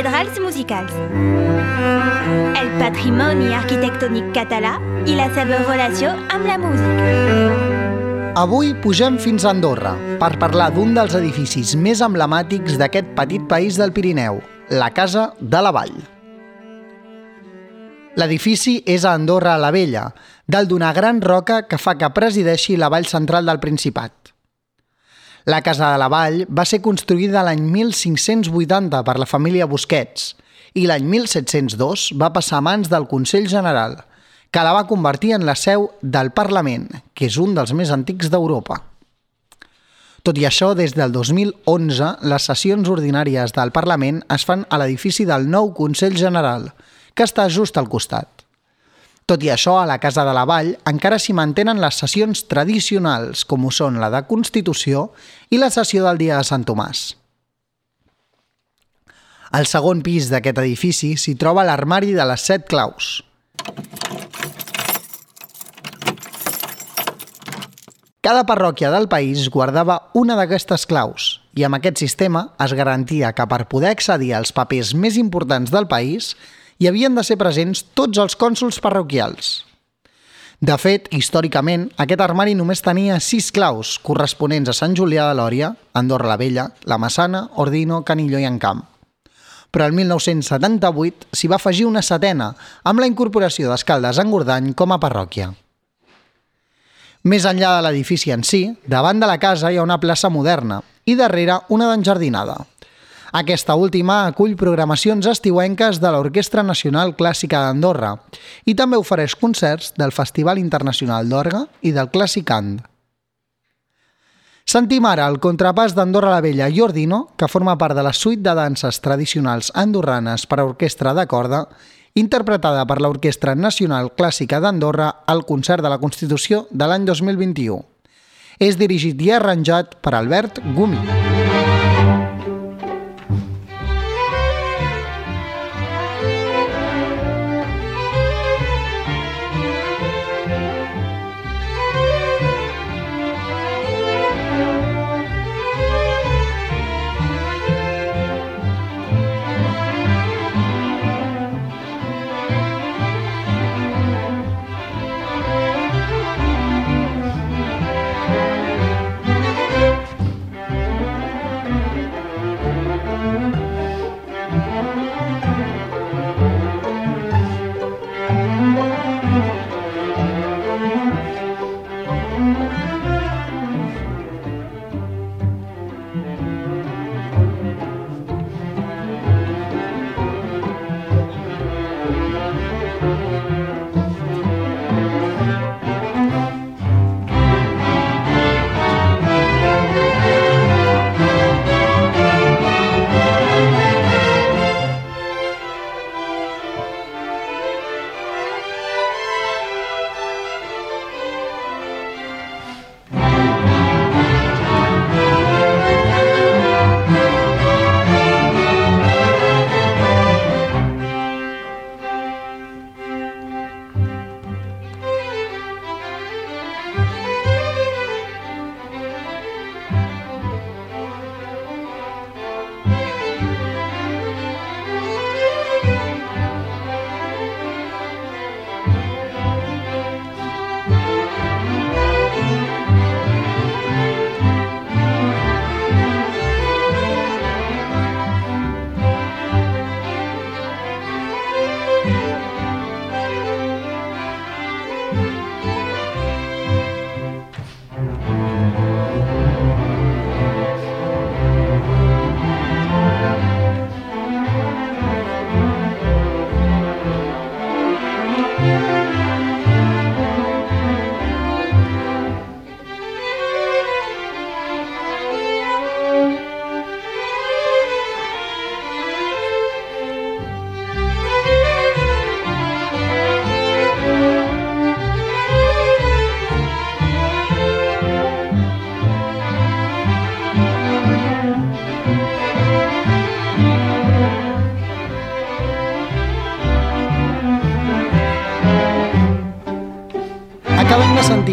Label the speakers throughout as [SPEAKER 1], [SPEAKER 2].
[SPEAKER 1] cathedrals musicals. El patrimoni arquitectònic català i la seva relació amb la música.
[SPEAKER 2] Avui pugem fins a Andorra per parlar d'un dels edificis més emblemàtics d'aquest petit país del Pirineu, la Casa de la Vall. L'edifici és a Andorra la Vella, dalt d'una gran roca que fa que presideixi la vall central del Principat. La Casa de la Vall va ser construïda l'any 1580 per la família Busquets i l'any 1702 va passar a mans del Consell General, que la va convertir en la seu del Parlament, que és un dels més antics d'Europa. Tot i això, des del 2011, les sessions ordinàries del Parlament es fan a l'edifici del nou Consell General, que està just al costat. Tot i això, a la Casa de la Vall encara s'hi mantenen les sessions tradicionals, com ho són la de Constitució i la sessió del dia de Sant Tomàs. Al segon pis d'aquest edifici s'hi troba l'armari de les set claus. Cada parròquia del país guardava una d'aquestes claus i amb aquest sistema es garantia que per poder accedir als papers més importants del país hi havien de ser presents tots els cònsuls parroquials. De fet, històricament, aquest armari només tenia sis claus corresponents a Sant Julià de Lòria, Andorra la Vella, la Massana, Ordino, Canilló i Encamp. Però el 1978 s'hi va afegir una setena, amb la incorporació d'Escaldes Engordany com a parròquia. Més enllà de l'edifici en si, davant de la casa hi ha una plaça moderna i darrere una d'enjardinada. Aquesta última acull programacions estiuenques de l'Orquestra Nacional Clàssica d'Andorra i també ofereix concerts del Festival Internacional d'Orga i del Clàssicand. Sentim ara el contrapàs d'Andorra la Vella i Ordino, que forma part de la suite de danses tradicionals andorranes per a orquestra de corda, interpretada per l'Orquestra Nacional Clàssica d'Andorra al concert de la Constitució de l'any 2021. És dirigit i arranjat per Albert Gumi.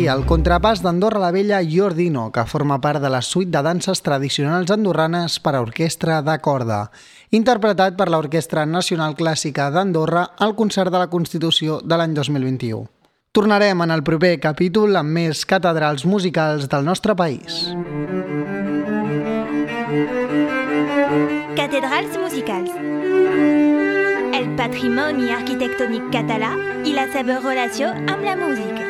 [SPEAKER 2] El contrapàs d'Andorra la Vella i Ordino, que forma part de la suite de danses tradicionals andorranes per a orquestra de corda, interpretat per l'Orquestra Nacional Clàssica d'Andorra al concert de la Constitució de l'any 2021. Tornarem en el proper capítol amb més catedrals musicals del nostre país.
[SPEAKER 1] Cathedrals musicals. El patrimoni arquitectònic català i la seva relació amb la música.